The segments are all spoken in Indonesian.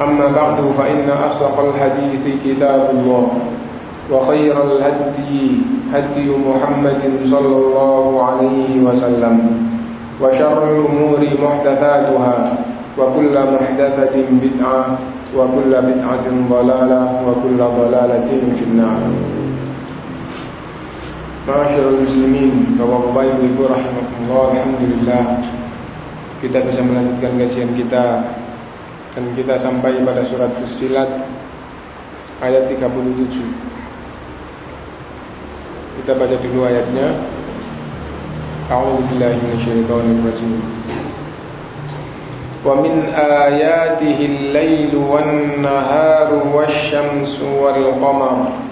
أما بعد فإن أصدق الحديث كتاب الله وخير الهدي هدي محمد صلى الله عليه وسلم وشر الأمور محدثاتها وكل محدثة بدعة وكل بدعة ضلالة وكل ضلالة في النار. Masyarul muslimin Bapak-bapak ibu-ibu rahimahullah Alhamdulillah. Kita bisa melanjutkan kajian kita Dan kita sampai pada surat Fusilat Ayat 37 Kita baca dulu ayatnya. A'udzubillahi minasyaitonirrajim. Wa min ayatihi al-lailu wan-naharu wasyamsu wal-qamar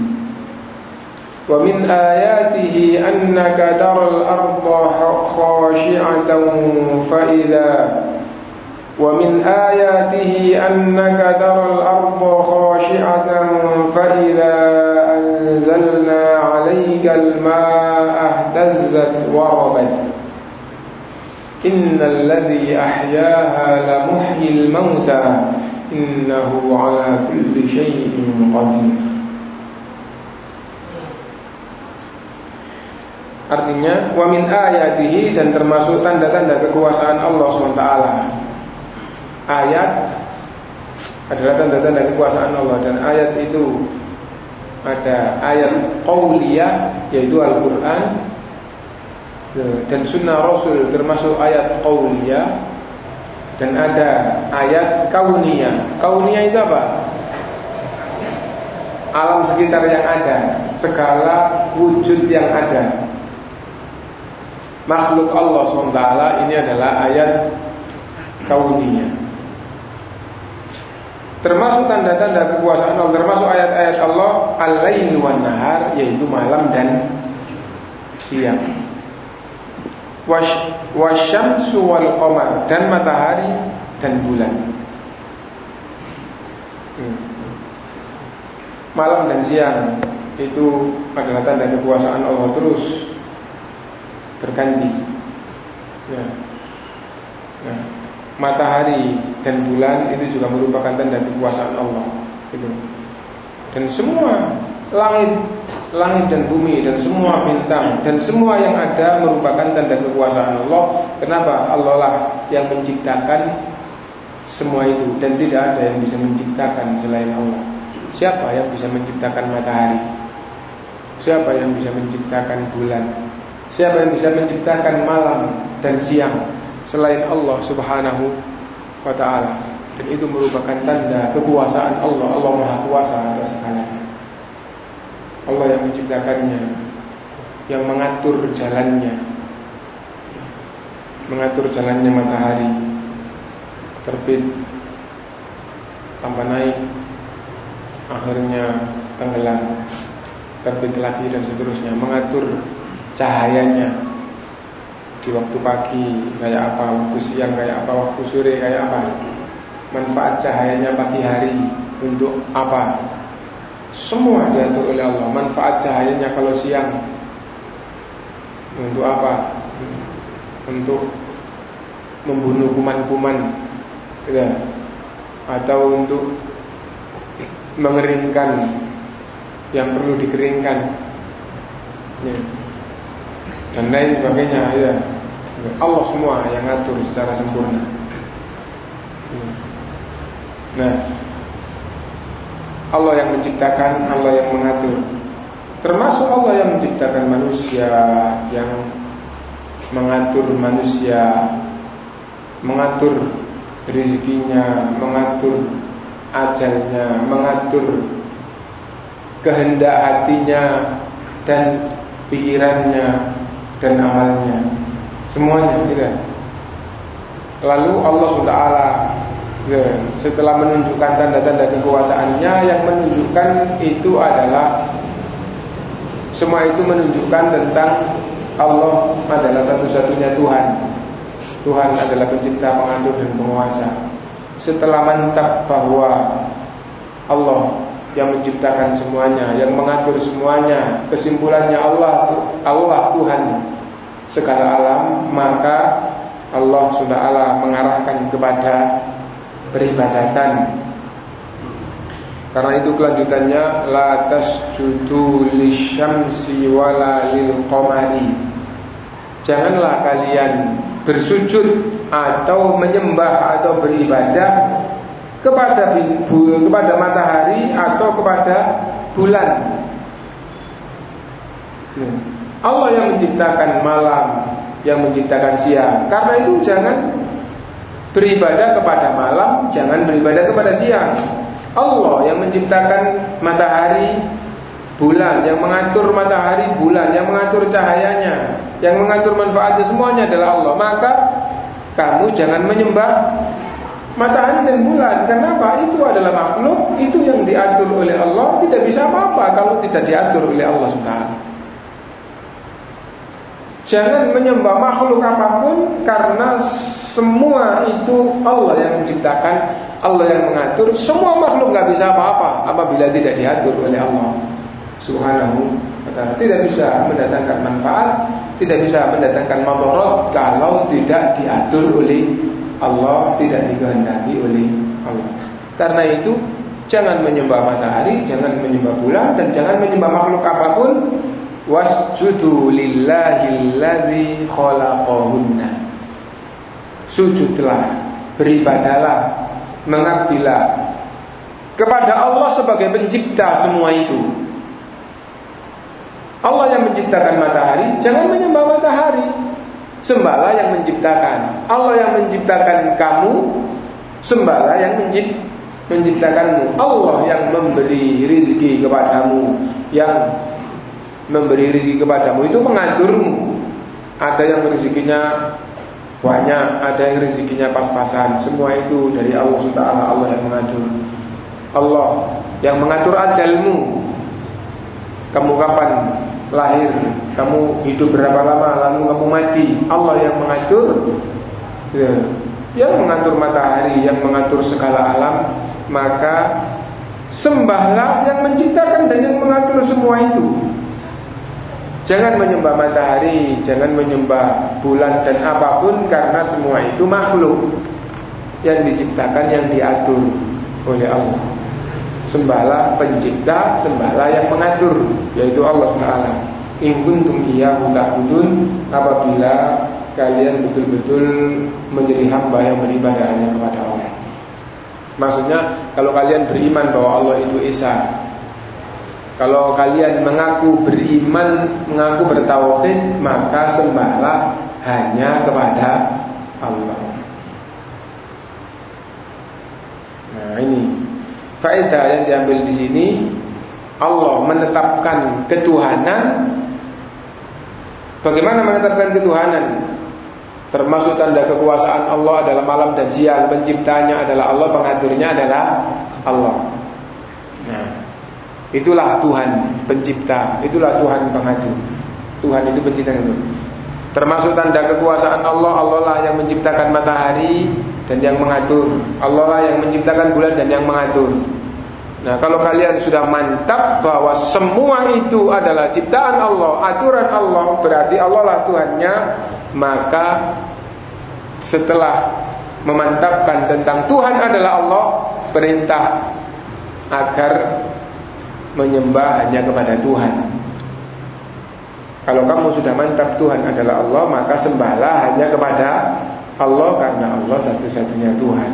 ومن آياته أنك ترى الأرض خاشعة فإذا ومن آياته أنك ترى الأرض خاشعة فإذا أنزلنا عليك الماء اهتزت وربت. إن الذي أحياها لمحيي الموتى. إنه على كل شيء قدير. Artinya wa min ayatihi dan termasuk tanda-tanda kekuasaan Allah SWT. Ayat adalah tanda-tanda kekuasaan Allah dan ayat itu ada ayat qauliyah yaitu Al-Qur'an dan sunnah Rasul termasuk ayat qauliyah dan ada ayat kauniyah. Kauniyah itu apa? Alam sekitar yang ada, segala wujud yang ada makhluk Allah SWT ini adalah ayat kauniyah. Termasuk tanda-tanda kekuasaan Allah Termasuk ayat-ayat Allah Al-lail nahar Yaitu malam dan siang. Wasyamsu wal qamar Dan matahari dan bulan. Hmm. Malam dan siang Itu adalah tanda kekuasaan Allah Terus berganti. Ya. Nah, matahari dan bulan itu juga merupakan tanda kekuasaan Allah. Gitu. Dan semua langit, langit dan bumi dan semua bintang dan semua yang ada merupakan tanda kekuasaan Allah. Kenapa? Allah lah yang menciptakan semua itu dan tidak ada yang bisa menciptakan selain Allah. Siapa yang bisa menciptakan matahari? Siapa yang bisa menciptakan bulan? Siapa yang bisa menciptakan malam dan siang selain Allah Subhanahu wa taala? Dan itu merupakan tanda kekuasaan Allah. Allah Maha Kuasa atas segalanya. Allah yang menciptakannya, yang mengatur jalannya, mengatur jalannya matahari terbit tambah naik akhirnya tenggelam terbit lagi dan seterusnya mengatur cahayanya. Di waktu pagi kayak apa waktu siang kayak apa waktu sore kayak apa. Manfaat cahayanya pagi hari. Untuk apa? Semua diatur oleh Allah. Manfaat cahayanya kalau siang. Untuk apa? Untuk membunuh kuman-kuman. Ya atau untuk mengeringkan yang perlu dikeringkan. Ya. Dan lain sebagainya ya. Allah semua yang ngatur secara sempurna. Nah Allah yang menciptakan Allah yang mengatur. Termasuk Allah yang menciptakan manusia yang mengatur manusia, mengatur rezekinya, mengatur ajalnya, mengatur kehendak hatinya dan pikirannya dan amalnya. Semuanya tidak. Lalu Allah SWT ya, setelah menunjukkan tanda-tanda kekuasaannya yang menunjukkan itu adalah semua itu menunjukkan tentang Allah adalah satu-satunya Tuhan Tuhan adalah pencipta, pengatur dan penguasa Setelah mantap bahwa Allah yang menciptakan semuanya Yang mengatur semuanya. Kesimpulannya Allah Allah Tuhan. Segala alam Maka Allah sudah Allah mengarahkan kepada peribadatan. Karena itu kelanjutannya la tasjudu lisyamsi wala lil qamari. Janganlah kalian bersujud atau menyembah atau beribadah kepada kepada matahari atau kepada bulan. Hmm. Allah yang menciptakan malam, yang menciptakan siang. Karena itu jangan beribadah kepada malam, jangan beribadah kepada siang. Allah yang menciptakan matahari bulan, yang mengatur matahari bulan, yang mengatur cahayanya, yang mengatur manfaatnya semuanya adalah Allah. Maka kamu jangan menyembah matahari dan bulan. Kenapa? Itu adalah makhluk, itu yang diatur oleh Allah, tidak bisa apa-apa kalau tidak diatur oleh Allah Subhanahu Jangan menyembah makhluk apa pun karena semua itu Allah yang menciptakan, Allah yang mengatur. Semua makhluk nggak bisa apa-apa apabila tidak diatur oleh Allah Subhanahu wa. Tidak bisa mendatangkan manfaat, tidak bisa mendatangkan madarat kalau tidak diatur oleh Allah, tidak dikehendaki oleh Allah. Karena itu jangan menyembah matahari, jangan menyembah bulan dan jangan menyembah makhluk apa pun. Wasjudu lillahilladzi khalaqahunna. Sujudlah beribadalah mengabdilah kepada Allah sebagai pencipta semua itu. Allah yang menciptakan matahari jangan menyembah matahari sembahlah yang menciptakan Allah yang menciptakan kamu sembahlah yang mencipt, menciptakanmu Allah yang memberi rizki kepadamu yang memberi rezeki kepadamu itu mengaturmu. Ada yang rezekinya banyak, ada yang rezekinya pas-pasan. Semua itu dari Allah Taala Allah yang mengatur. Allah yang mengatur ajalmu. Kamu kapan lahir, kamu hidup berapa lama, lalu kamu mati. Allah yang mengatur. Ya. Yang mengatur matahari, yang mengatur segala alam, maka sembahlah yang menciptakan dan yang mengatur semua itu. Jangan menyembah matahari, jangan menyembah bulan dan apa pun karena semua itu makhluk yang diciptakan, yang diatur oleh Allah. Sembahlah pencipta, sembahlah yang mengatur, yaitu Allah SWT. In kuntum iyyahu ta'budun apabila kalian betul-betul menjadi hamba yang beribadah hanya kepada Allah. Maksudnya kalau kalian beriman bahwa Allah itu Esa kalau kalian mengaku beriman, mengaku bertauhid, maka sembahlah hanya kepada Allah. Nah, ini faedah yang diambil di sini Allah menetapkan ketuhanan. Bagaimana menetapkan ketuhanan? Termasuk tanda kekuasaan Allah adalah malam dan siang. Penciptanya adalah Allah, pengaturnya adalah Allah. Nah, itulah Tuhan pencipta Itulah Tuhan pengatur. Tuhan itu pencipta. Termasuk tanda kekuasaan Allah Allah lah yang menciptakan matahari Dan yang mengatur Allah lah yang menciptakan bulan dan yang mengatur Nah kalau kalian sudah mantap bahwa semua itu adalah ciptaan Allah, aturan Allah, berarti Allah lah Tuhannya, maka setelah memantapkan tentang Tuhan adalah Allah, perintah agar menyembah hanya kepada Tuhan. Kalau kamu sudah mantap Tuhan adalah Allah, maka sembahlah hanya kepada Allah karena Allah satu-satunya Tuhan.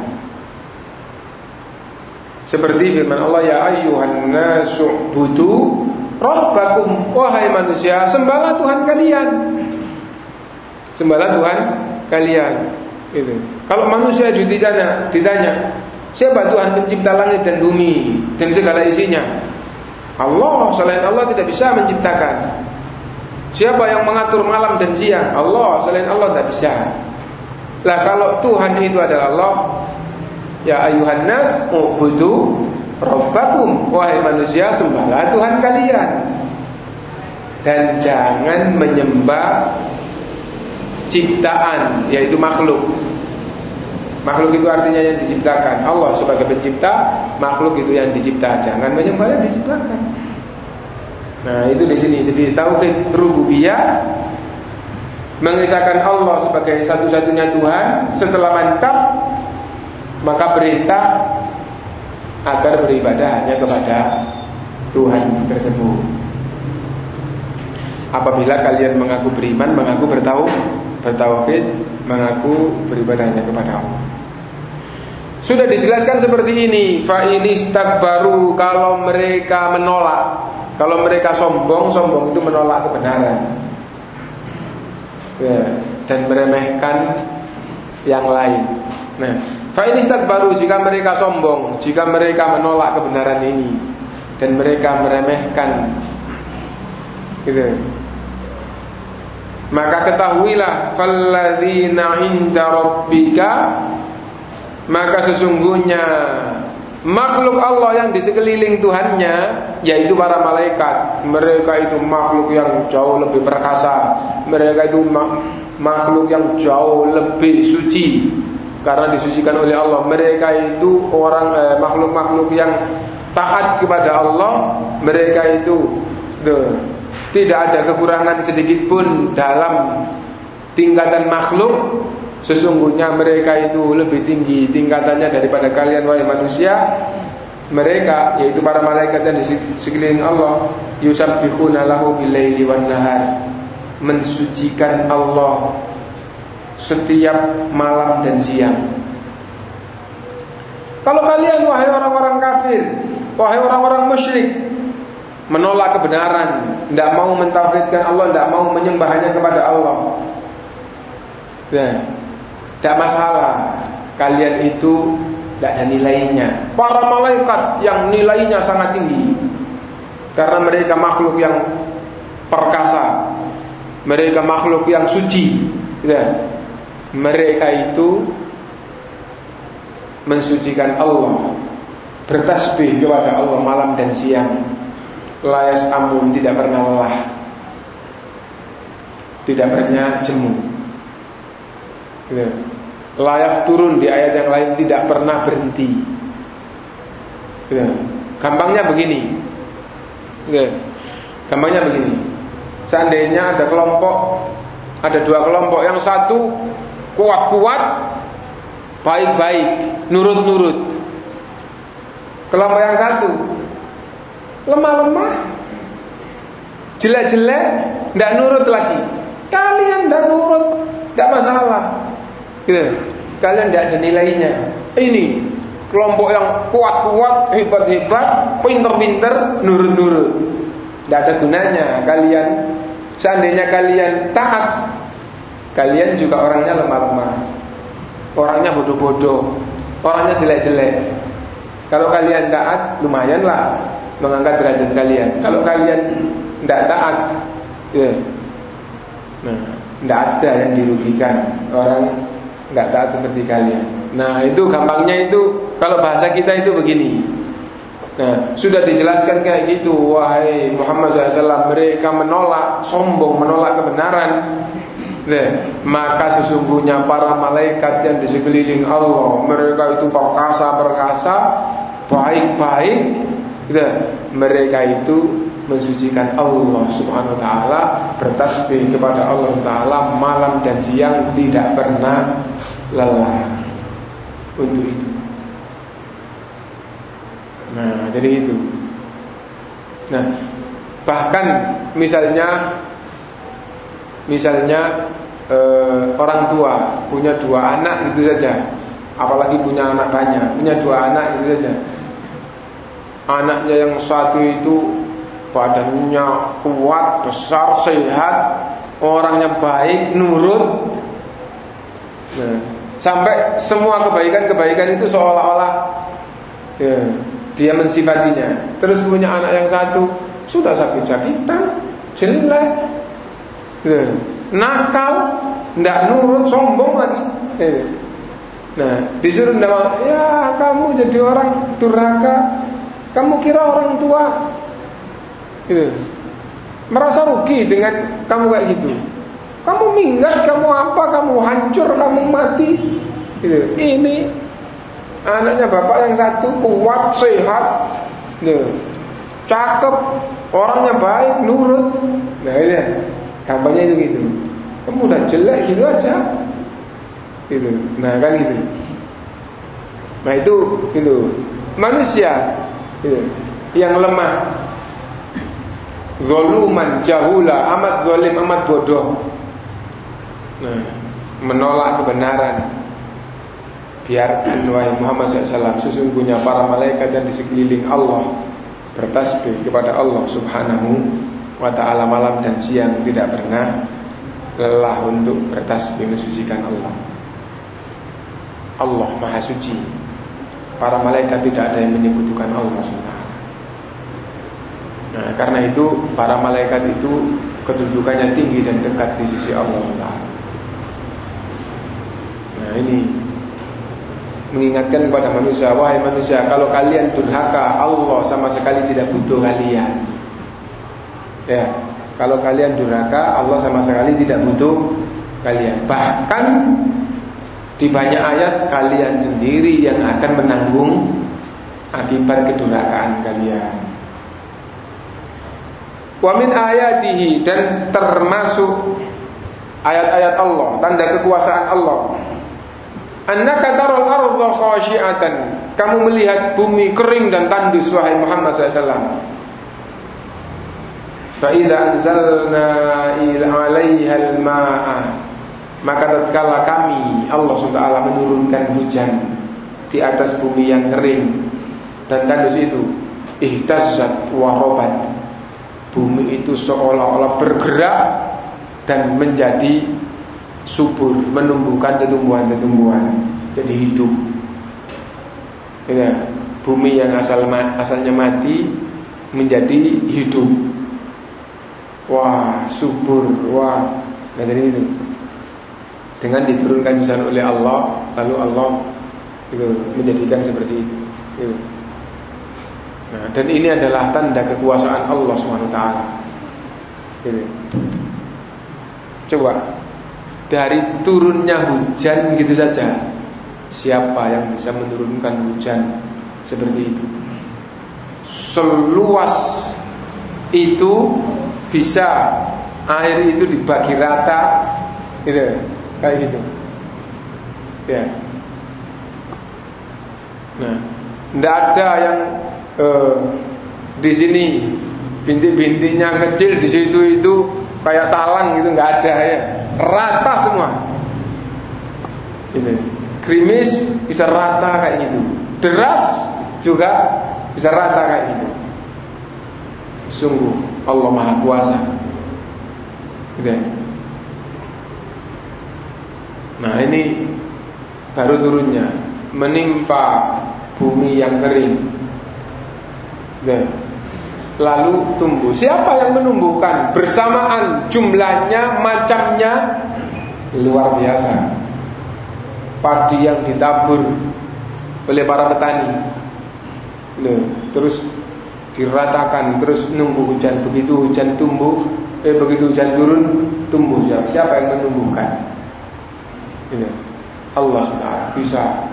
Seperti firman Allah ya ayyuhan nasu budu rabbakum wahai manusia sembahlah Tuhan kalian. Sembahlah Tuhan kalian. Itu. Kalau manusia ditanya, ditanya, siapa Tuhan pencipta langit dan bumi dan segala isinya? Allah, selain Allah tidak bisa menciptakan. Siapa yang mengatur malam dan siang? Allah, selain Allah tidak bisa. Lah kalau Tuhan itu adalah Allah, Ya ayuhan nas ubudu rabbakum. Wahai manusia sembahlah Tuhan kalian. Dan jangan menyembah ciptaan yaitu makhluk. Makhluk itu artinya yang diciptakan. Allah sebagai pencipta makhluk itu yang dicipta. Jangan menyembah yang diciptakan. Nah itu di sini. Jadi tauhid rububiyah mengisahkan Allah sebagai satu-satunya Tuhan setelah mantap maka perintah agar beribadah hanya kepada Tuhan tersebut. Apabila kalian mengaku beriman, mengaku bertau, bertauhid, mengaku beribadah hanya kepada Allah. Sudah dijelaskan seperti ini, fa ini baru kalau mereka menolak, kalau mereka sombong, sombong itu menolak kebenaran. Ya, dan meremehkan yang lain. Nah, Fa'inistak baru jika mereka sombong, jika mereka menolak kebenaran ini dan mereka meremehkan, gitu. Maka ketahuilah falladzina inda rabbika maka sesungguhnya makhluk Allah yang di sekeliling Tuhannya yaitu para malaikat mereka itu makhluk yang jauh lebih perkasa mereka itu makhluk yang jauh lebih suci karena disucikan oleh Allah. Mereka itu orang eh, makhluk-makhluk yang taat kepada Allah. Mereka itu de, tidak ada kekurangan sedikit pun dalam tingkatan makhluk. Sesungguhnya mereka itu lebih tinggi tingkatannya daripada kalian wahai manusia. Mereka yaitu para malaikat dan di sekeliling Allah yusabbihuna lahu billaili wan nahar mensucikan Allah setiap malam dan siang. Kalau kalian wahai orang-orang kafir, wahai orang-orang musyrik menolak kebenaran, tidak mau mentauhidkan Allah, tidak mau menyembahnya kepada Allah. Ya, tidak masalah. Kalian itu tidak ada nilainya. Para malaikat yang nilainya sangat tinggi karena mereka makhluk yang perkasa, mereka makhluk yang suci. Ya mereka itu mensucikan Allah bertasbih kepada Allah malam dan siang layas amun tidak pernah lelah tidak pernah jemu layak turun di ayat yang lain tidak pernah berhenti. Gampangnya begini. Gampangnya begini. Seandainya ada kelompok ada dua kelompok. Yang satu kuat-kuat, baik-baik, nurut-nurut. Kelompok yang satu lemah-lemah, jelek-jelek, tidak nurut lagi. Kalian tidak nurut, tidak masalah. Gitu. Kalian tidak ada nilainya. Ini kelompok yang kuat-kuat, hebat-hebat, pinter-pinter, nurut-nurut. Tidak ada gunanya kalian. Seandainya kalian taat Kalian juga orangnya lemah-lemah Orangnya bodoh-bodoh Orangnya jelek-jelek Kalau kalian taat lumayanlah Mengangkat derajat kalian Kalau kalian tidak taat ya. Nah, Tidak ada yang dirugikan Orang tidak taat seperti kalian Nah itu gampangnya itu Kalau bahasa kita itu begini. Nah sudah dijelaskan kayak gitu Wahai Muhammad SAW Mereka menolak sombong Menolak kebenaran. Nah, Maka sesungguhnya para malaikat yang di sekeliling Allah Mereka itu perkasa-perkasa Baik-baik. Nah, Mereka itu mensucikan Allah Subhanahu wa taala, bertasbih kepada Allah taala malam dan siang tidak pernah lelah untuk itu. Nah, jadi itu. Nah, bahkan misalnya misalnya eh, orang tua punya dua anak itu saja, apalagi punya anak banyak, punya dua anak itu saja. Anaknya yang satu itu badannya kuat, besar, sehat, orangnya baik, nurut. Nah, sampai semua kebaikan-kebaikan itu seolah-olah ya, dia mensifatinya. Terus punya anak yang satu sudah sakit-sakitan, jelek, ya, nakal, tidak nurut, sombong lagi. Ya. Nah, disuruh ya kamu jadi orang durhaka, kamu kira orang tua gitu. Merasa rugi dengan kamu kayak gitu. Kamu minggat, kamu apa, kamu hancur, kamu mati. Gitu. Ini anaknya bapak yang satu kuat, sehat, gitu. cakep, orangnya baik, nurut. Nah ini ya, kampanye itu gitu. Kamu udah jelek gitu aja. Gitu. Nah kan gitu. Nah itu itu manusia gitu. yang lemah Zoluman jahula Amat zolim amat bodoh. Nah Menolak kebenaran. Biarkan wahai Muhammad SAW Sesungguhnya para malaikat yang di sekeliling Allah Bertasbih kepada Allah subhanahu wa ta'ala malam dan siang Tidak pernah lelah untuk bertasbih mensucikan Allah. Allah maha suci. Para malaikat tidak ada yang menyebutkan Allah subhanahu Nah, karena itu para malaikat itu kedudukannya tinggi dan dekat di sisi Allah Nah ini mengingatkan kepada manusia, wahai manusia, kalau kalian durhaka, Allah sama sekali tidak butuh kalian. Ya, kalau kalian durhaka, Allah sama sekali tidak butuh kalian. Bahkan di banyak ayat kalian sendiri yang akan menanggung akibat kedurhakaan kalian. Wa min ayatihi dan termasuk ayat-ayat Allah, tanda kekuasaan Allah. Annaka taral ardha khashi'atan. Kamu melihat bumi kering dan tandus wahai Muhammad SAW. Fa idza anzalna 'alaiha al-ma'a maka tatkala kami Allah SWT menurunkan hujan di atas bumi yang kering dan tandus itu ihtazzat wa robat bumi itu seolah-olah bergerak dan menjadi subur, menumbuhkan tumbuhan-tumbuhan, jadi hidup. Ya, bumi yang asal asalnya mati menjadi hidup. Wah, subur, wah, nah jadi itu. Dengan diturunkan hujan oleh Allah, lalu Allah itu menjadikan seperti itu. Gitu. Nah, dan ini adalah tanda kekuasaan Allah SWT. Gitu. Coba dari turunnya hujan gitu saja, siapa yang bisa menurunkan hujan seperti itu? Seluas itu bisa air itu dibagi rata, gitu, kayak gitu. Ya. Nah, tidak ada yang uh, di sini bintik-bintiknya kecil di situ itu kayak talang gitu nggak ada ya. Rata semua. Ini. Krimis bisa rata kayak gitu. Deras juga bisa rata kayak gitu. Sungguh Allah maha kuasa. Gitu ya. nah ini baru turunnya. Menimpa bumi yang kering lalu tumbuh. Siapa yang menumbuhkan? Bersamaan jumlahnya, macamnya luar biasa. Padi yang ditabur oleh para petani. Loh, terus diratakan, terus nunggu hujan. Begitu hujan tumbuh, eh begitu hujan turun, tumbuh siapa? Siapa yang menumbuhkan? Ini. Allah SWT bisa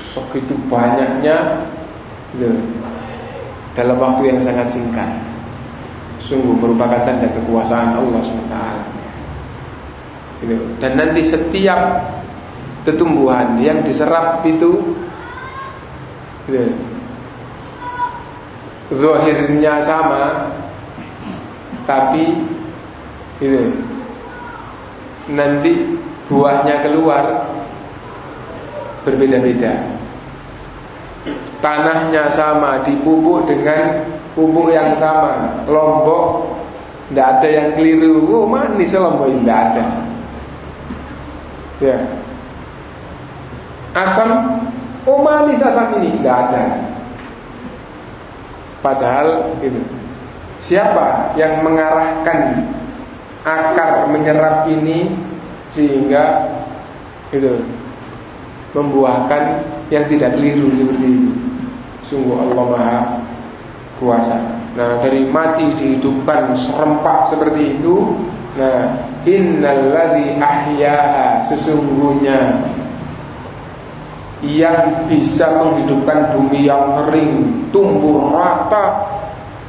segitu banyaknya dalam waktu yang sangat singkat. Sungguh merupakan tanda kekuasaan Allah SWT. Dan nanti setiap tumbuhan yang diserap itu gitu, Zohirnya sama Tapi gitu, Nanti buahnya keluar Berbeda-beda Tanahnya sama Dipupuk dengan pupuk yang sama. Lombok Tidak ada yang keliru. Oh manis lombok Tidak ada. Ya. Asam Oh manis asam ini Tidak ada. Padahal itu Siapa yang mengarahkan Akar menyerap ini Sehingga Itu Membuahkan yang tidak keliru seperti itu Sungguh Allah Maha Kuasa. Nah dari mati dihidupkan serempak seperti itu Nah Innalladhi ahyaha Sesungguhnya Yang bisa menghidupkan bumi yang kering Tumbuh rata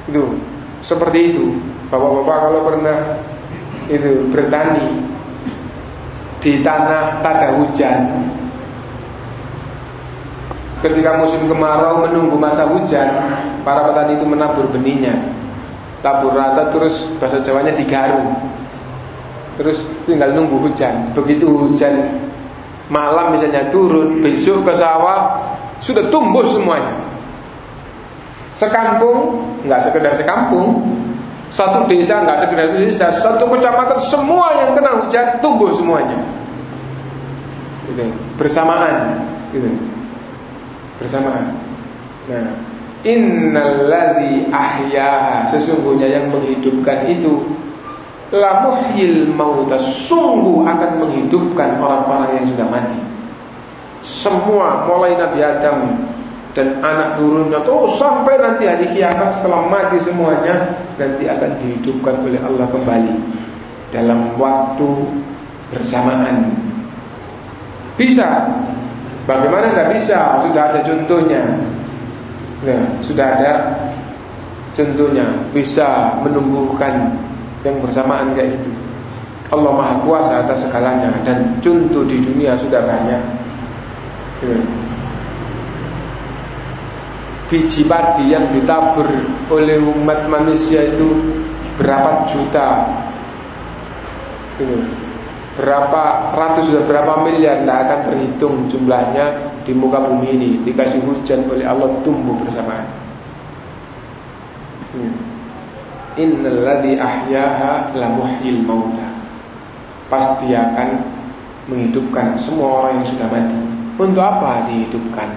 Itu Seperti itu. Bapak-bapak kalau pernah Itu bertani Di tanah tak ada hujan Ketika musim kemarau menunggu masa hujan Para petani itu menabur benihnya. Tabur rata terus bahasa Jawanya digarung. Terus tinggal nunggu hujan. Begitu hujan malam misalnya turun Besok ke sawah Sudah tumbuh semuanya. Sekampung nggak sekedar sekampung. Satu desa nggak sekedar desa Satu kecamatan semua yang kena hujan Tumbuh semuanya. Gitu. Bersamaan. Gitu bersamaan. Nah, innalladzi ahyaha sesungguhnya yang menghidupkan itu la muhyil mauta sungguh akan menghidupkan orang-orang yang sudah mati. Semua mulai Nabi Adam dan anak turunnya tuh sampai nanti hari kiamat setelah mati semuanya nanti akan dihidupkan oleh Allah kembali dalam waktu bersamaan. Bisa Bagaimana tidak bisa? Sudah ada contohnya. Nah, sudah ada contohnya bisa menumbuhkan yang bersamaan kayak itu. Allah Maha Kuasa atas segalanya dan contoh di dunia sudah banyak. Ya. Biji padi yang ditabur oleh umat manusia itu berapa juta. Ya berapa ratus sudah berapa miliar tidak akan terhitung jumlahnya di muka bumi ini dikasih hujan oleh Allah tumbuh bersamaan. Hmm. Innalladzi ahyaha la muhyil mauta. Pasti akan menghidupkan semua orang yang sudah mati. Untuk apa dihidupkan?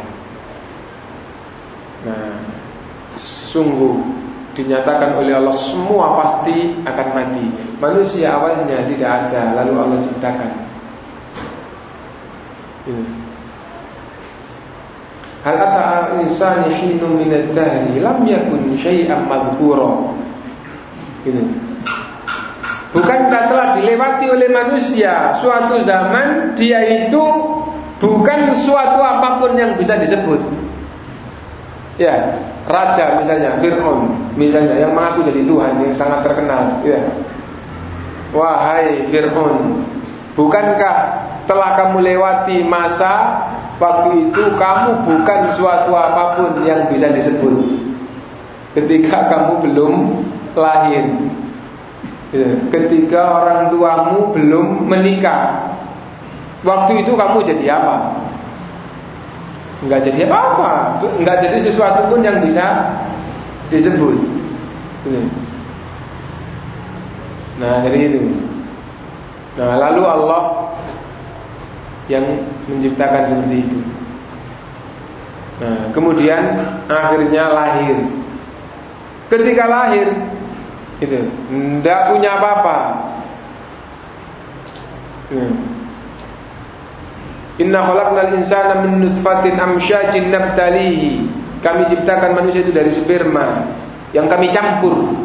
Nah, sungguh dinyatakan oleh Allah semua pasti akan mati. Manusia awalnya tidak ada, lalu Allah ciptakan. Ini. Hal ata al-insani hinum min ad-dahri lam yakun syai'an madhkura. Gitu. Bukankah telah dilewati oleh manusia suatu zaman dia itu bukan suatu apa pun yang bisa disebut. Ya, raja misalnya Fir'aun misalnya yang mengaku jadi Tuhan yang sangat terkenal ya wahai Fir'aun bukankah telah kamu lewati masa waktu itu kamu bukan suatu apa pun yang bisa disebut? Ketika kamu belum lahir. Ya. ketika orang tuamu belum menikah. Waktu itu kamu jadi apa? Enggak jadi apa-apa. Enggak jadi sesuatu pun yang bisa disebut Nah dari itu Nah lalu Allah Yang menciptakan seperti itu Nah kemudian Akhirnya lahir Ketika lahir itu tidak punya apa-apa. Hmm. Inna khalaqnal insana min nutfatin amsyajin nabtalihi. Kami ciptakan manusia itu dari sperma yang kami campur.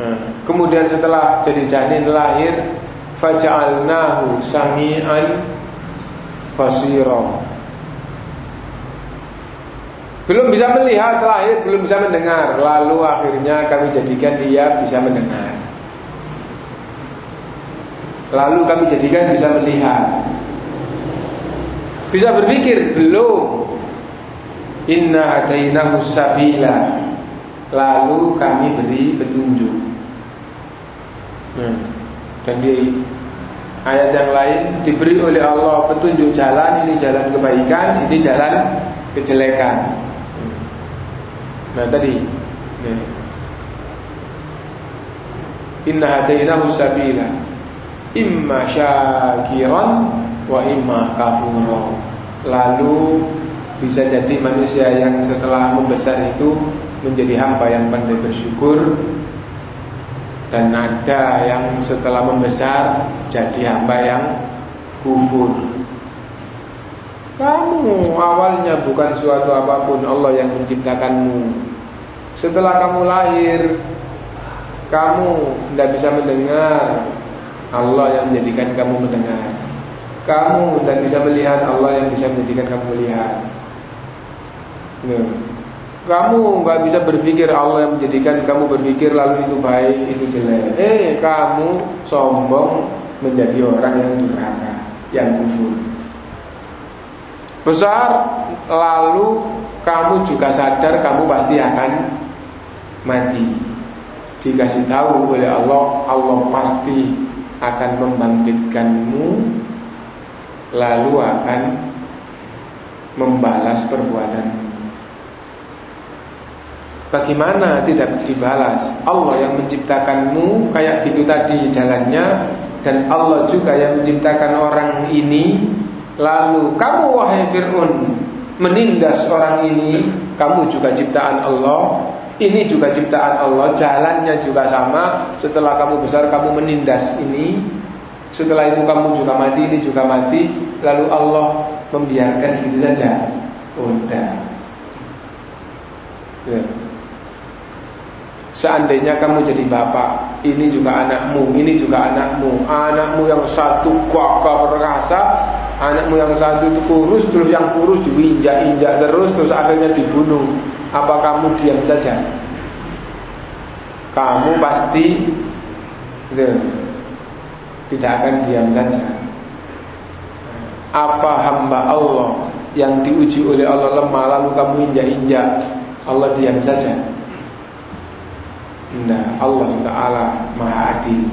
Nah, kemudian setelah jadi janin lahir, faja'alnahu sami'an basira. Belum bisa melihat lahir, belum bisa mendengar. Lalu akhirnya kami jadikan dia bisa mendengar. Lalu kami jadikan bisa melihat. Bisa berpikir? Belum. Inna hadainahu sabila. Lalu kami beri petunjuk hmm. Dan di ayat yang lain Diberi oleh Allah petunjuk jalan Ini jalan kebaikan Ini jalan kejelekan. Nah tadi. Ya. Inna hadainahu sabila. Imma syakiran Wa imma kafura. Lalu bisa jadi manusia yang setelah membesar itu Menjadi hamba yang pandai bersyukur Dan ada yang setelah membesar Jadi hamba yang kufur. Kamu awalnya bukan suatu apa pun Allah yang menciptakanmu. Setelah kamu lahir Kamu tidak bisa mendengar. Allah yang menjadikan kamu mendengar. Kamu tidak bisa melihat Allah yang bisa menjadikan kamu melihat. Kamu nggak bisa berpikir Allah yang menjadikan kamu berpikir lalu itu baik, itu jelek. Eh kamu sombong menjadi orang yang durhaka, yang kufur. Besar lalu kamu juga sadar kamu pasti akan mati. Dikasih tahu oleh Allah Allah pasti akan membangkitkanmu lalu akan membalas perbuatanmu Bagaimana tidak dibalas? Allah yang menciptakanmu Kayak gitu tadi jalannya. Dan Allah juga yang menciptakan orang ini. Lalu kamu wahai Fir'un Menindas orang ini. Kamu juga ciptaan Allah. Ini juga ciptaan Allah. Jalannya juga sama. Setelah kamu besar kamu menindas ini. Setelah itu kamu juga mati Ini juga mati. Lalu Allah membiarkan gitu saja. Udah. Ya. Seandainya kamu jadi bapak Ini juga anakmu Ini juga anakmu. Anakmu yang satu gagah perkasa Anakmu yang satu itu kurus Terus yang kurus diinjak-injak terus Terus akhirnya dibunuh. Apa kamu diam saja? Kamu pasti gitu, Tidak akan diam saja. Apa hamba Allah Yang diuji oleh Allah lemah Lalu kamu injak-injak? Allah diam saja Nah, Allah Taala Maha Adil.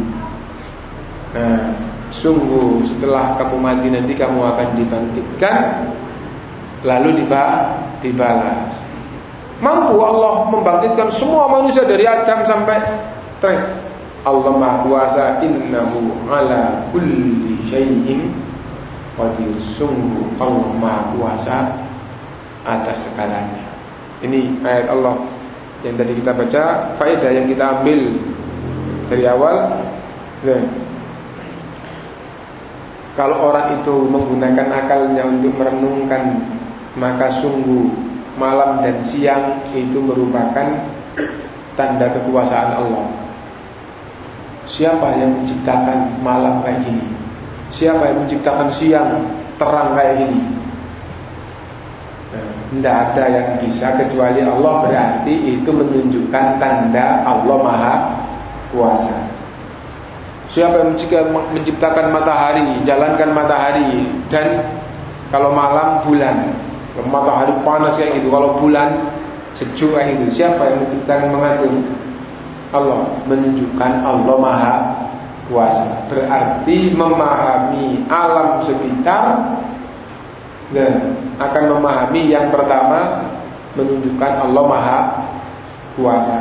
Nah, sungguh setelah kamu mati nanti kamu akan dibangkitkan, lalu dibalas. Mampu Allah membangkitkan semua manusia dari Adam sampai terakhir. Allah Maha Kuasa innahu ala kulli syai'in qadir. Sungguh Allah Maha Kuasa atas segalanya. Ini ayat Allah yang tadi kita baca faedah yang kita ambil dari awal nah, kalau orang itu menggunakan akalnya untuk merenungkan maka sungguh malam dan siang itu merupakan tanda kekuasaan Allah. Siapa yang menciptakan malam kayak gini? Siapa yang menciptakan siang terang kayak gini tidak ada yang bisa kecuali Allah berarti itu menunjukkan tanda Allah Maha Kuasa. Siapa yang menciptakan matahari, jalankan matahari dan kalau malam bulan, matahari panas kayak gitu, kalau bulan sejuk kayak gitu. Siapa yang menciptakan mengatur? Allah menunjukkan Allah Maha Kuasa. Berarti memahami alam sekitar dan akan memahami yang pertama menunjukkan Allah Maha Kuasa.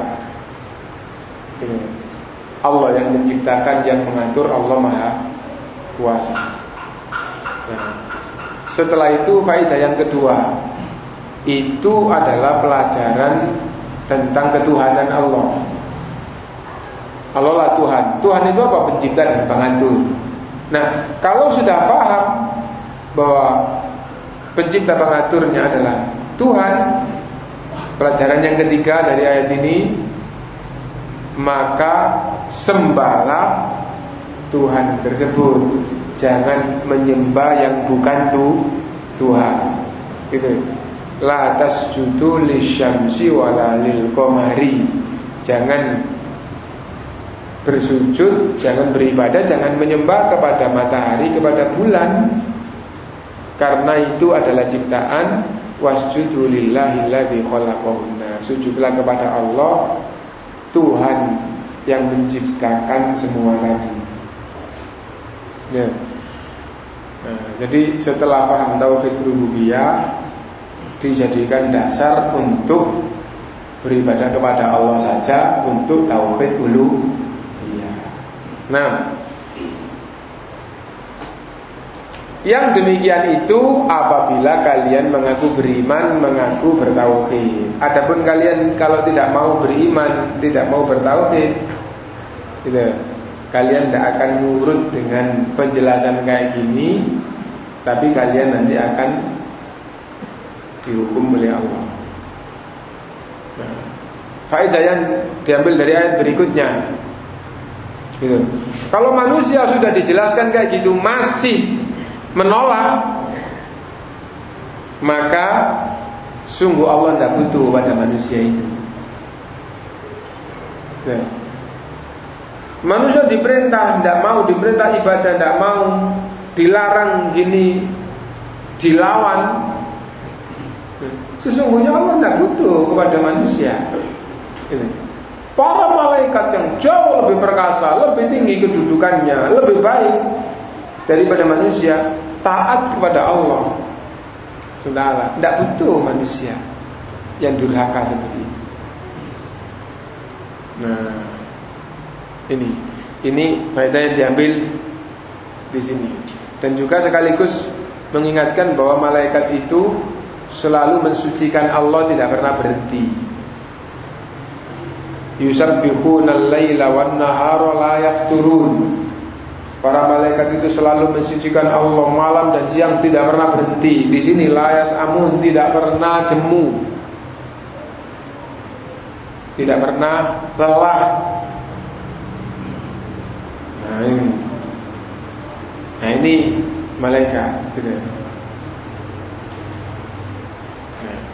Allah yang menciptakan, yang mengatur, Allah Maha Kuasa. Nah, setelah itu faedah yang kedua itu adalah pelajaran tentang ketuhanan Allah. Allah lah Tuhan. Tuhan itu apa? Pencipta dan pengatur. Nah, kalau sudah paham bahwa pencipta pengaturnya adalah Tuhan, pelajaran yang ketiga dari ayat ini, maka sembahlah Tuhan tersebut. Jangan menyembah yang bukan tu Tuhan. Gitu. La tasjudu lisyamsi wala lil qamari. Jangan bersujud, jangan beribadah, jangan menyembah kepada matahari, kepada bulan. Karena itu adalah ciptaan wasjudu. Sujudlah kepada Allah Tuhan yang menciptakan semua lagi. Ya. Nah, jadi setelah faham tauhid rububiyah dijadikan dasar untuk beribadah kepada Allah saja untuk tauhid ulu Nah, yang demikian itu apabila kalian mengaku beriman, mengaku bertauhid. Adapun kalian kalau tidak mau beriman, tidak mau bertauhid, gitu, kalian tidak akan nurut dengan penjelasan kayak gini, tapi kalian nanti akan dihukum oleh Allah. Nah, faedah yang diambil dari ayat berikutnya Gitu. Kalau manusia sudah dijelaskan kayak gitu masih menolak, maka sungguh Allah tidak butuh pada manusia itu. Ya. Manusia diperintah tidak mau, diperintah ibadah tidak mau, dilarang gini, dilawan. Sesungguhnya Allah tidak butuh kepada manusia. Gitu. Para malaikat yang jauh lebih perkasa, lebih tinggi kedudukannya, lebih baik daripada manusia, taat kepada Allah. Saudara, tidak butuh manusia yang durhaka seperti itu. Nah, ini ini faedah yang diambil di sini. Dan juga sekaligus mengingatkan bahwa malaikat itu selalu mensucikan Allah tidak pernah berhenti yusabbihuna al-laila wan nahara la yafturun. Para malaikat itu selalu mensucikan Allah malam dan siang tidak pernah berhenti. Di sini layas amun tidak pernah jemu. Tidak pernah lelah. Nah ini. Nah ini malaikat gitu.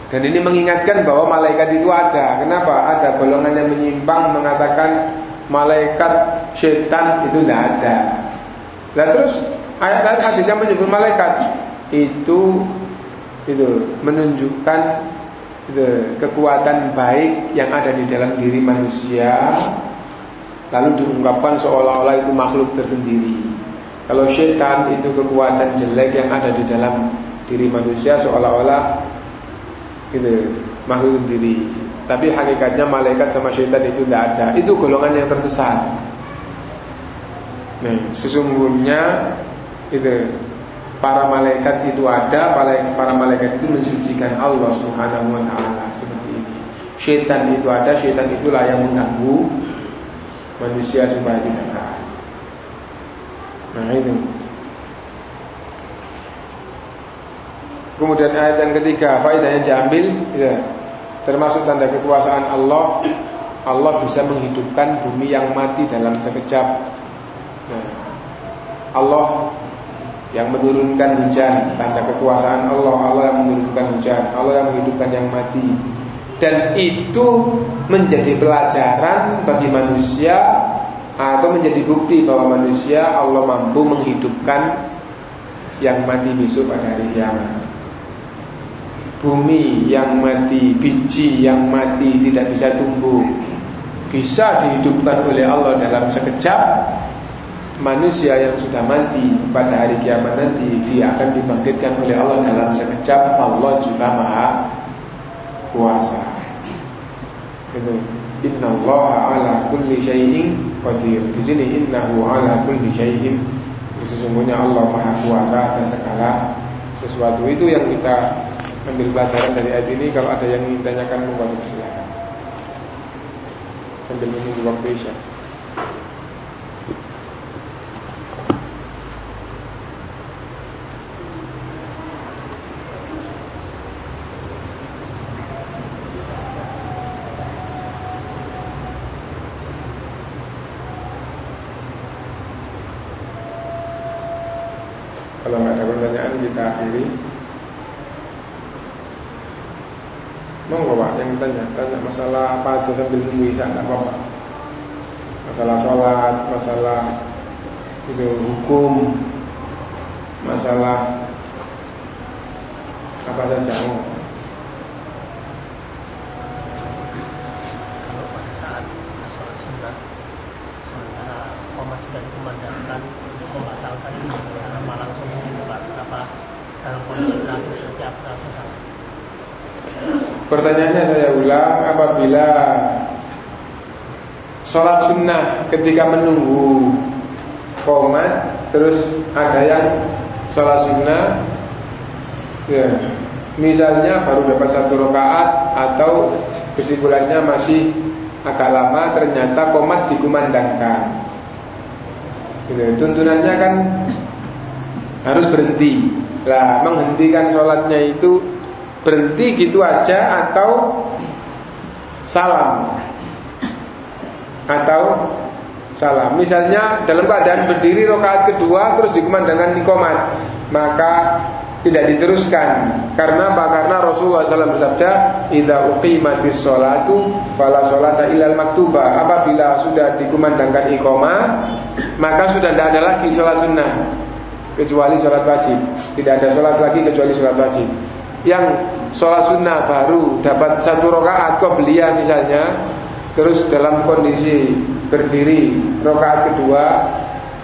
Dan ini mengingatkan bahwa malaikat itu ada. Kenapa? Ada golongan yang menyimpang mengatakan malaikat setan itu tidak ada. Nah terus ayat-ayat hadis yang menyebut malaikat. Itu itu menunjukkan itu, kekuatan baik yang ada di dalam diri manusia lalu diungkapkan seolah-olah itu makhluk tersendiri. Kalau setan itu kekuatan jelek yang ada di dalam diri manusia seolah-olah gitu makhluk sendiri. Tapi hakikatnya malaikat sama syaitan itu tidak ada. Itu golongan yang tersesat nah sesungguhnya itu para malaikat itu ada para malaikat itu mensucikan Allah Subhanahu wa taala seperti ini syaitan itu ada syaitan itulah yang mengganggu manusia supaya tidak taat nah itu Kemudian ayat yang ketiga, faedah yang diambil ya, termasuk tanda kekuasaan Allah. Allah bisa menghidupkan bumi yang mati dalam sekejap. Allah yang menurunkan hujan, tanda kekuasaan Allah. Allah yang menurunkan hujan, Allah yang menghidupkan yang mati. Dan itu menjadi pelajaran bagi manusia atau menjadi bukti bahwa manusia Allah mampu menghidupkan yang mati besok pada hari kiamat bumi yang mati, biji yang mati tidak bisa tumbuh bisa dihidupkan oleh Allah dalam sekejap manusia yang sudah mati pada hari kiamat nanti dia akan dibangkitkan oleh Allah dalam sekejap. Allah juga maha kuasa. Itu Inna Allah ala kulli syai'in qadir. Di sini innahu ala kulli syai'in. Sesungguhnya Allah maha kuasa atas segala sesuatu. Itu yang kita ambil pelajaran dari ayat ini. Kalau ada yang ingin tanyakan monggo silakan sambil menunggu waktu isya. Kalau nggak ada pertanyaan kita akhiri. Monggo Pak yang tanya, tanya masalah apa aja sambil nunggu isya nggak apa-apa. Masalah sholat, masalah itu hukum, masalah apa saja. Kalau pada saat sholat sunat sementara komat sudah dikumandangkan untuk membatalkan itu nama langsung dibuka apa dalam kondisi terakhir seperti apa susah Pertanyaannya saya ulang Apabila Sholat sunnah ketika menunggu Komat Terus ada yang Sholat sunnah ya, Misalnya baru dapat satu rakaat Atau kesimpulannya masih Agak lama ternyata komat dikumandangkan gitu. Tuntunannya kan Harus berhenti Lah menghentikan sholatnya itu berhenti gitu aja atau salam atau salam. Misalnya dalam keadaan berdiri rokaat kedua terus dikumandangkan komat maka tidak diteruskan. Karena apa? Karena Rasulullah SAW bersabda, "Idza uqimatis sholatu fala sholata ilal maktuba." Apabila sudah dikumandangkan iqamah, maka sudah tidak ada lagi sholat sunnah kecuali sholat wajib. Tidak ada sholat lagi kecuali sholat wajib. Yang sholat sunnah baru dapat satu rakaat kok belia misalnya terus dalam kondisi berdiri rakaat kedua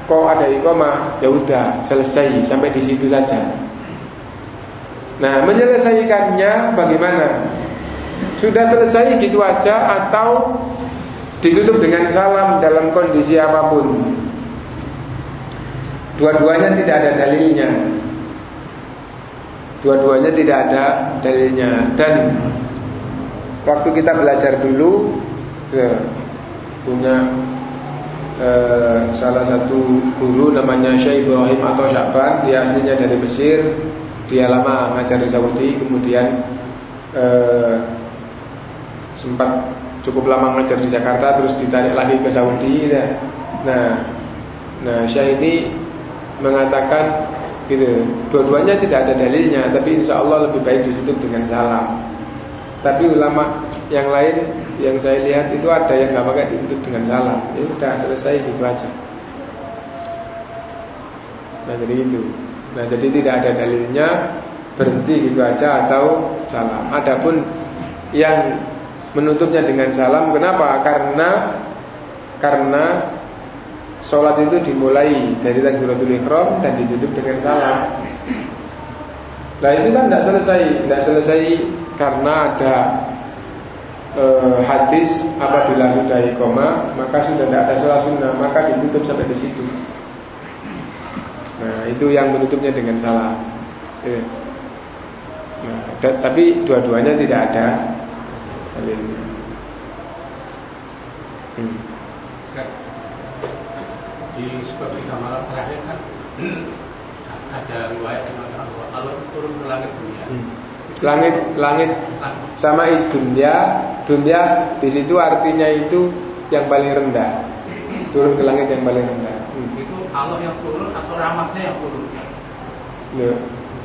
kok ada iqomah ya udah selesai sampai di situ saja. Nah menyelesaikannya bagaimana? Sudah selesai gitu aja atau ditutup dengan salam dalam kondisi apa pun dua-duanya tidak ada dalilnya Dua-duanya tidak ada dalilnya Dan Waktu kita belajar dulu ya, Punya eh, Salah satu guru Namanya Syekh Ibrahim atau Syakban Dia aslinya dari Mesir Dia lama ngajar di Saudi Kemudian eh, Sempat cukup lama ngajar di Jakarta Terus ditarik lagi ke Saudi ya. Nah Nah Syekh ini Mengatakan gitu dua-duanya tidak ada dalilnya tapi insya Allah lebih baik ditutup dengan salam. Tapi ulama yang lain yang saya lihat itu ada yang nggak pakai ditutup dengan salam. Ya udah selesai gitu aja. Nah jadi itu. Nah jadi tidak ada dalilnya berhenti gitu aja atau salam. Adapun yang menutupnya dengan salam kenapa? Karena karena Sholat itu dimulai dari takbiratul ihram dan ditutup dengan salam. Nah itu kan tidak selesai, tidak selesai karena ada e, hadis apabila sudah ikoma maka sudah tidak ada sholat sunnah maka ditutup sampai di situ. Nah itu yang menutupnya dengan salam. Ya. Nah, tapi dua-duanya tidak ada. Hmm di sebagai gambaran terakhir kan ada riwayat yang mengatakan bahwa Allah turun ke langit dunia. Hmm. Langit langit sama dunia, dunia di situ artinya itu yang paling rendah. Turun ke langit yang paling rendah. Hmm. Itu Allah yang turun atau rahmatnya yang turun? Ya.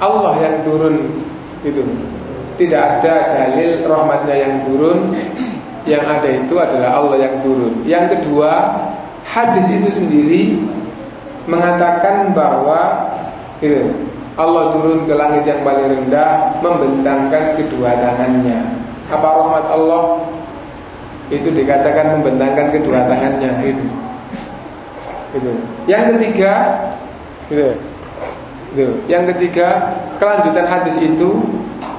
Allah yang turun itu. Tidak ada dalil rahmatnya yang turun. Yang ada itu adalah Allah yang turun. Yang kedua, hadis itu sendiri mengatakan bahwa gitu, Allah turun ke langit yang paling rendah membentangkan kedua tangannya. Apa rahmat Allah? Itu dikatakan membentangkan kedua tangannya itu. Gitu. Yang ketiga, gitu. Gitu. Yang ketiga, kelanjutan hadis itu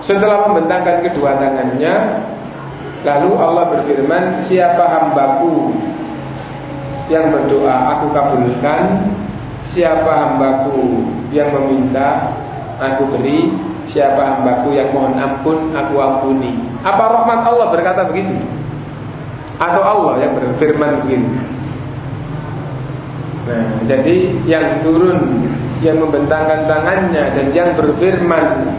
setelah membentangkan kedua tangannya, lalu Allah berfirman, "Siapa hambaku yang berdoa aku kabulkan Siapa hambaku yang meminta aku beri Siapa hambaku yang mohon ampun aku ampuni Apa rahmat Allah berkata begitu atau Allah yang berfirman begini. Nah, jadi yang turun yang membentangkan tangannya dan yang berfirman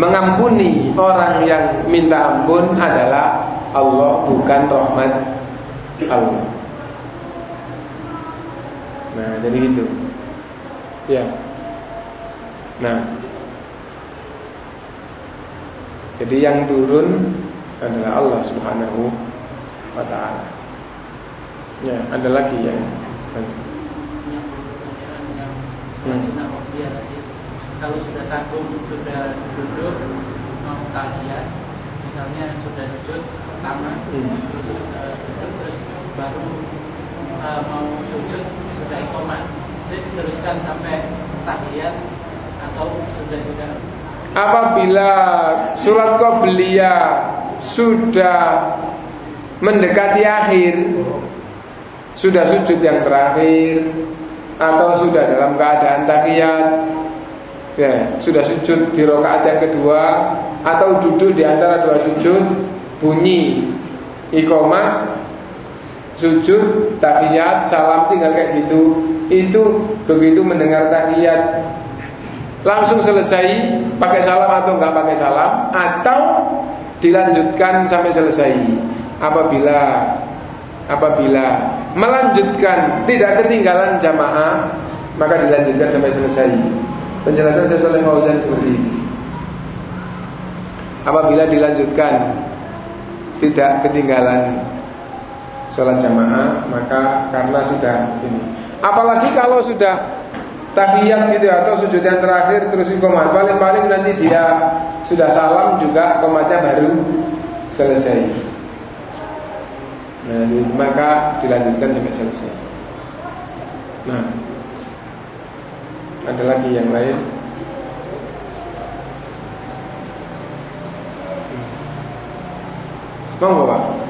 mengampuni orang yang minta ampun adalah Allah bukan rahmat Allah. Nah, jadi itu. Ya. Nah. Jadi yang turun adalah Allah Subhanahu wa taala. Ya, ada lagi yang sunnah hmm. kalau sudah takut sudah duduk mau tahiyat misalnya sudah sujud pertama hmm. terus uh, duduk terus baru uh, mau sujud sudah ikomat diteruskan sampai tahiyat atau sudah juga. Apabila surat qabliyah sudah mendekati akhir sudah sujud yang terakhir atau sudah dalam keadaan tahiyat ya sudah sujud di rakaat yang kedua atau duduk di antara dua sujud bunyi iqomah sujud tahiyat salam tinggal kayak gitu itu begitu mendengar tahiyat langsung selesai pakai salam atau enggak pakai salam atau dilanjutkan sampai selesai apabila apabila melanjutkan tidak ketinggalan jamaah maka dilanjutkan sampai selesai. Penjelasan saya Saleh Fauzan seperti ini. Apabila dilanjutkan tidak ketinggalan sholat jamaah maka karena sudah ini. Apalagi kalau sudah tahiyat gitu atau sujud yang terakhir terus komat paling-paling nanti dia sudah salam juga komatnya baru selesai. Nah, maka dilanjutkan sampai selesai. Nah, ada lagi yang lain? Mau Pak?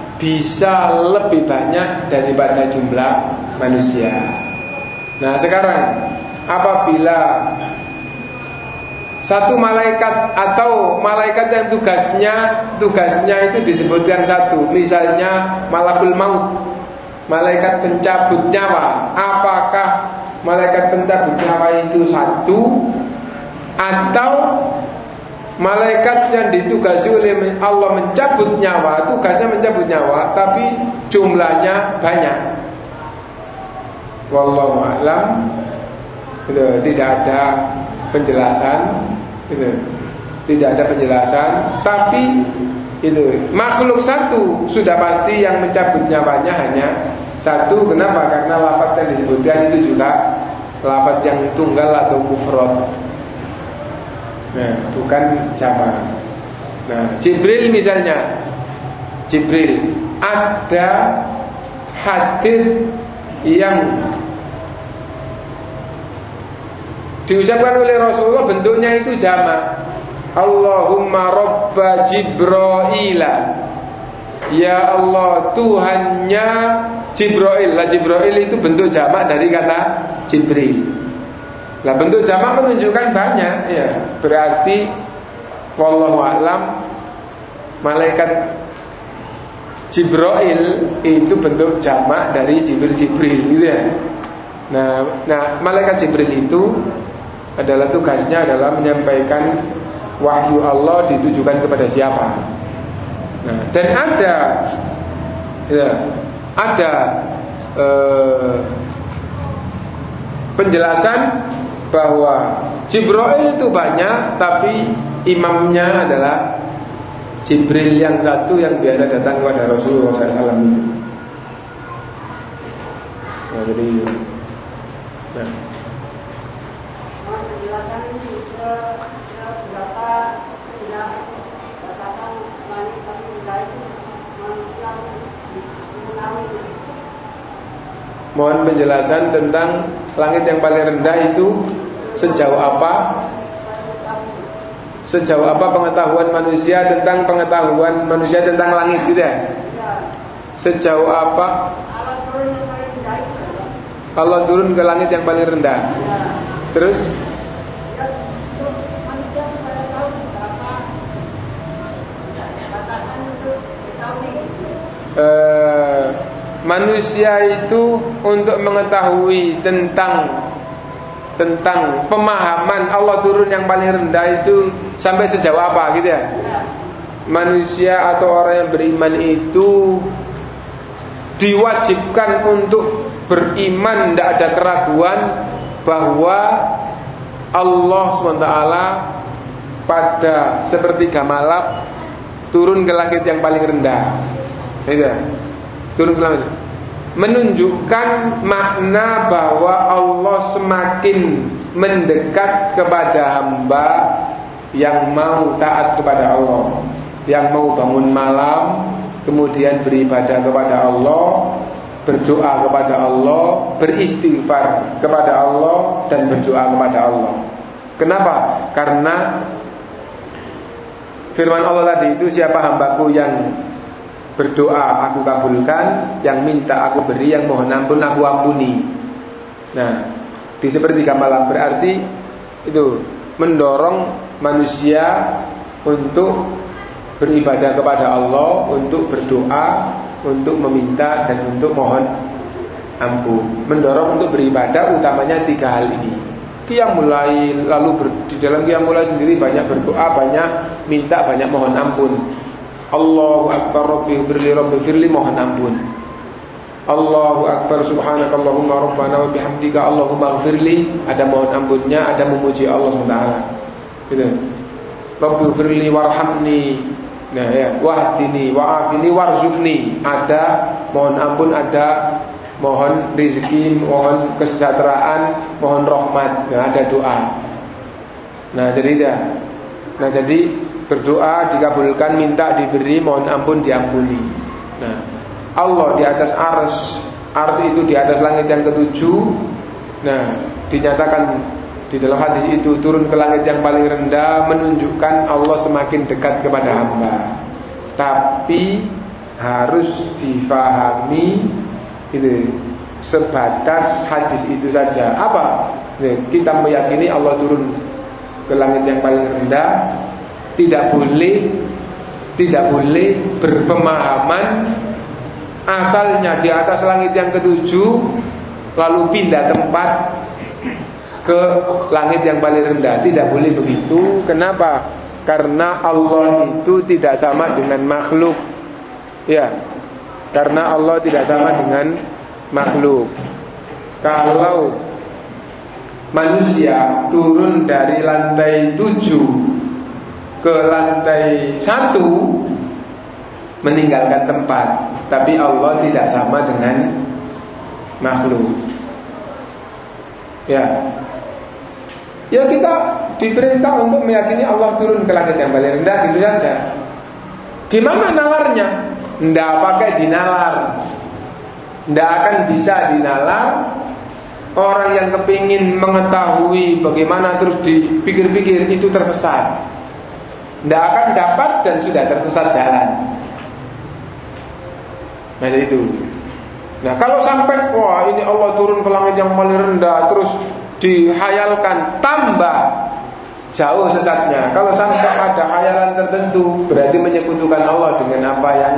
bisa lebih banyak daripada jumlah manusia. Nah sekarang apabila satu malaikat atau malaikat yang tugasnya tugasnya itu disebutkan satu misalnya malakul maut. Malaikat pencabut nyawa. Apakah malaikat pencabut nyawa itu satu? Atau malaikat yang ditugasi oleh Allah mencabut nyawa tugasnya mencabut nyawa tapi jumlahnya banyak. Wallahu alam. Tidak ada penjelasan itu tidak ada penjelasan tapi itu makhluk satu sudah pasti yang mencabut nyawanya hanya satu. Kenapa? Karena lafaz yang disebutkan itu juga lafaz yang tunggal atau kufrot nah bukan jamak nah Jibril misalnya. Jibril ada hadis yang Diucapkan oleh Rasulullah bentuknya itu jama. Allahumma robba Jibraila. Ya Allah Tuhannya Jibrail. Lah Jibrail itu bentuk jamak dari kata Jibril Lah bentuk jamak menunjukkan banyak ya Berarti Wallahu alam Malaikat Jibrail itu bentuk jamak dari Jibril Jibril gitu ya. Nah, nah malaikat Jibril itu adalah tugasnya adalah menyampaikan wahyu Allah ditujukan kepada siapa. Nah, dan ada ya, ada eh, penjelasan bahwa Jibril itu banyak tapi imamnya adalah Jibril yang satu yang biasa datang kepada Rasulullah SAW itu. Nah, jadi nah. Mohon penjelasan tentang langit yang paling rendah itu sejauh apa? Sejauh apa pengetahuan manusia tentang pengetahuan manusia tentang langit gitu ya? Sejauh apa? Allah turun ke langit yang paling rendah. Terus? Uh, manusia itu untuk mengetahui tentang tentang pemahaman Allah turun yang paling rendah itu sampai sejauh apa gitu ya? Manusia atau orang yang beriman itu diwajibkan untuk beriman tidak ada keraguan bahwa Allah SWT pada sepertiga malam turun ke langit yang paling rendah. Itu. Turun ke langit. Menunjukkan makna bahwa Allah semakin mendekat kepada hamba yang mau taat kepada Allah, yang mau bangun malam, kemudian beribadah kepada Allah, berdoa kepada Allah, beristighfar kepada Allah dan berdoa kepada Allah. Kenapa? Karena firman Allah tadi itu siapa hambaku yang berdoa aku kabulkan, yang minta aku beri, yang mohon ampun aku ampuni. Nah, di sepertiga malam berarti itu mendorong manusia untuk beribadah kepada Allah, untuk berdoa, untuk meminta dan untuk mohon ampun. Mendorong untuk beribadah utamanya tiga hal ini yang mulai lalu ber, di dalam mulai sendiri banyak berdoa, banyak minta, banyak mohon ampun. Allahu akbar rabbi firli rabbi firli mohon ampun. Allahu akbar subhanaka Allahumma rabbana wa bihamdika Allahumma firli ada mohon ampunnya, ada memuji Allah SWT. Gitu. Rabbi firli warhamni Nah ya, wahdini wa'afini warzuqni. Ada mohon ampun, ada mohon rizki, mohon kesejahteraan, mohon rahmat. Nah, ada doa. Nah, jadi dah. Nah, jadi berdoa dikabulkan, minta diberi, mohon ampun diampuni. Nah, Allah di atas ars, ars itu di atas langit yang ketujuh. Nah, dinyatakan di dalam hadis itu turun ke langit yang paling rendah menunjukkan Allah semakin dekat kepada hamba. Tapi harus difahami itu sebatas hadis itu saja. Apa? Kita meyakini Allah turun ke langit yang paling rendah, tidak boleh tidak boleh berpemahaman asalnya di atas langit yang ketujuh lalu pindah tempat ke langit yang paling rendah. Tidak boleh begitu. Kenapa? Karena Allah itu tidak sama dengan makhluk. Ya, karena Allah tidak sama dengan makhluk. Kalau manusia turun dari lantai tujuh ke lantai satu meninggalkan tempat, tapi Allah tidak sama dengan makhluk. Ya, ya kita diperintah untuk meyakini Allah turun ke langit yang paling rendah gitu saja. Gimana nalarnya? Tidak pakai dinalar Tidak akan bisa dinalar Orang yang kepingin mengetahui bagaimana terus dipikir-pikir itu tersesat Tidak akan dapat dan sudah tersesat jalan Nah itu Nah kalau sampai wah ini Allah turun ke langit yang paling rendah Terus dihayalkan tambah jauh sesatnya. Kalau sampai ada hayalan tertentu, berarti menyekutukan Allah dengan apa yang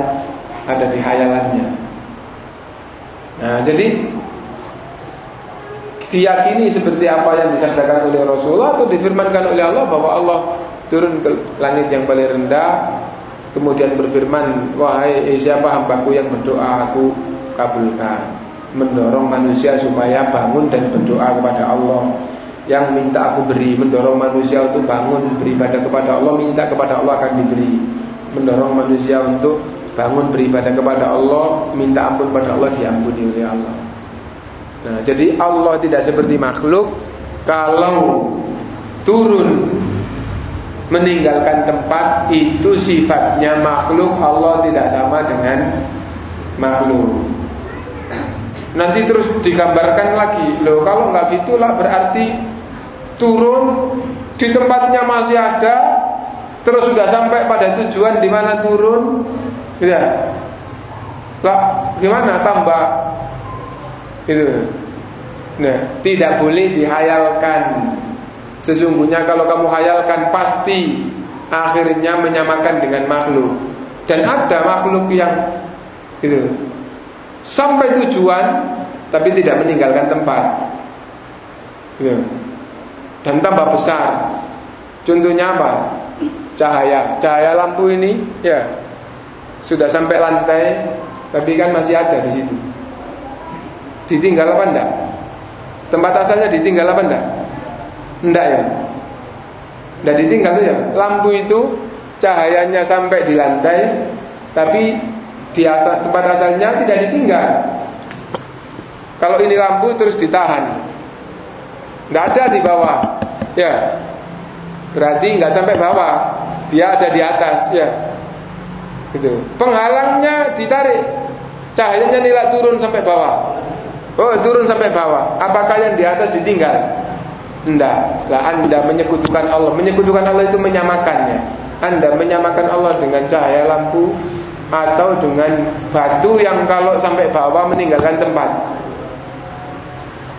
ada di hayalannya. Nah, jadi diyakini seperti apa yang disabdakan oleh Rasulullah atau difirmankan oleh Allah bahwa Allah turun ke langit yang paling rendah kemudian berfirman wahai siapa hambaku yang berdoa aku kabulkan. Mendorong manusia supaya bangun dan berdoa kepada Allah. Yang minta aku beri mendorong manusia untuk bangun beribadah kepada Allah minta kepada Allah akan diberi. Mendorong manusia untuk bangun beribadah kepada Allah minta ampun kepada Allah diampuni oleh Allah. Nah jadi Allah tidak seperti makhluk. Kalau turun meninggalkan tempat itu sifatnya makhluk Allah tidak sama dengan makhluk. Nanti terus digambarkan lagi, loh kalau nggak gitulah berarti turun di tempatnya masih ada, terus sudah sampai pada tujuan di mana turun, ya. Lah, gimana tambah itu? Nah, tidak boleh dihayalkan Sesungguhnya kalau kamu hayalkan pasti akhirnya menyamakan dengan makhluk. Dan ada makhluk yang itu sampai tujuan tapi tidak meninggalkan tempat. Gitu. Dan tambah besar. Contohnya apa? Cahaya. Cahaya lampu ini ya sudah sampai lantai tapi kan masih ada di situ. Ditinggal apa enggak? Tempat asalnya ditinggal apa enggak? Enggak ya? Enggak ditinggal tuh ya? Lampu itu cahayanya sampai di lantai Tapi di asal, tempat asalnya tidak ditinggal. Kalau ini lampu terus ditahan. Enggak ada di bawah Ya? Berarti enggak sampai bawah. Dia ada di atas ya? Gitu. Penghalangnya ditarik. Cahayanya nilai turun sampai bawah. Oh turun sampai bawah. Apakah yang di atas ditinggal tidak. Lah Anda menyekutukan Allah. Menyekutukan Allah itu menyamakannya. Anda menyamakan Allah dengan cahaya lampu atau dengan batu yang kalau sampai bawah meninggalkan tempat.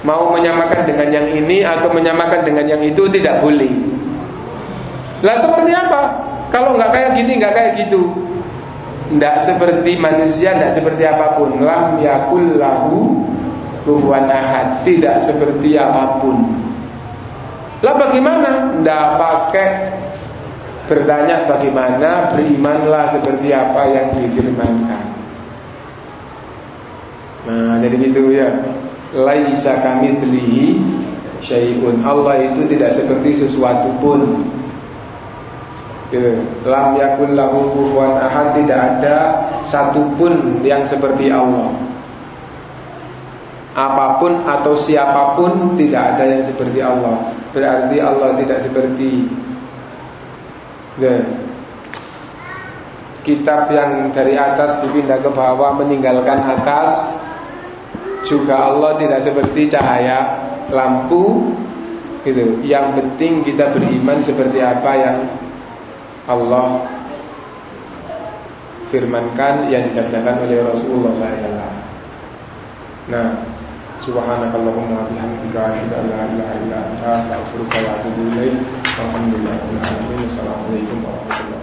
Mau menyamakan dengan yang ini atau menyamakan dengan yang itu tidak boleh. Lah seperti apa? Kalau nggak kayak gini, nggak kayak gitu. Tidak seperti manusia, tidak seperti apa pun. Lam yakul lahu ahad. Tidak seperti apa pun. Lah bagaimana? Tidak pakai bertanya bagaimana berimanlah seperti apa yang difirmankan. Nah, jadi gitu ya. Laisa kami telihi syai'un. Allah itu tidak seperti sesuatu pun. Gitu. Lam yakul lahu kufuwan ahad tidak ada satupun yang seperti Allah apa pun atau siapa pun tidak ada yang seperti Allah. Berarti Allah tidak seperti the kitab yang dari atas dipindah ke bawah meninggalkan atas juga Allah tidak seperti cahaya lampu gitu. Yang penting kita beriman seperti apa yang Allah firmankan yang disabdakan oleh Rasulullah SAW. Nah, Subhanakallahumma bihamdika asyhadu an la ilaha illa anta astaghfiruka. Assalamualaikum warahmatullahi.